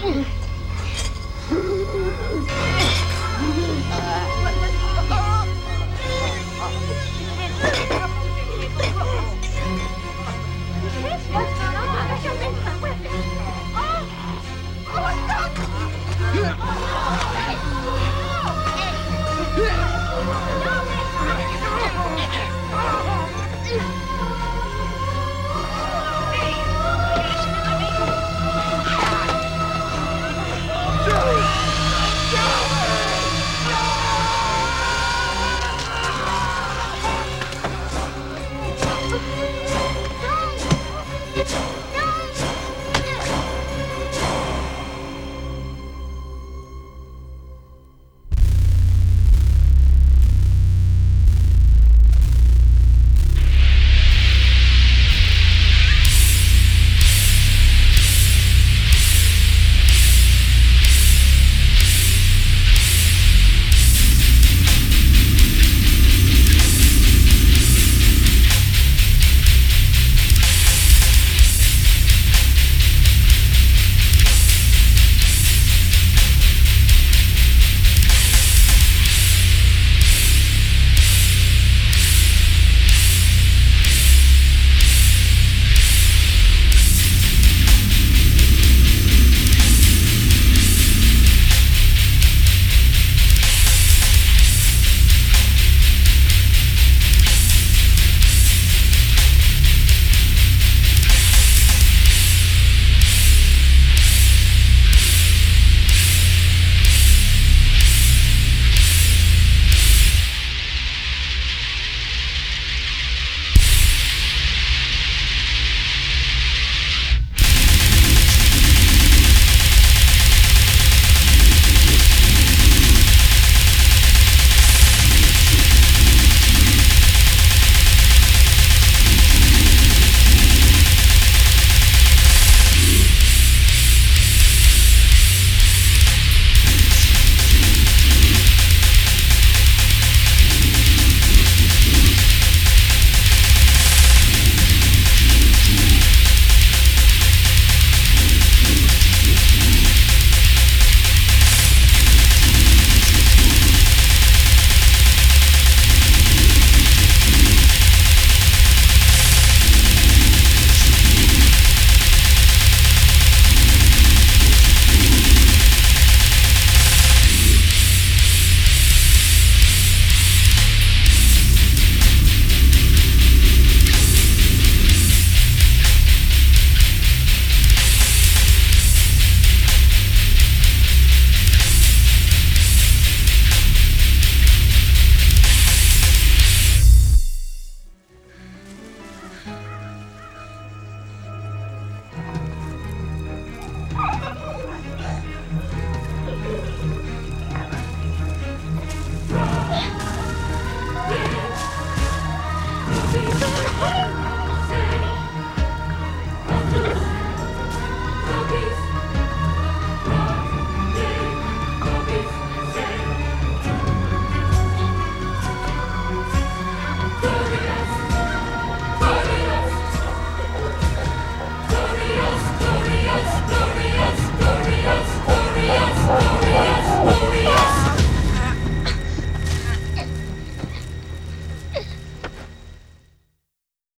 Mm. Oh!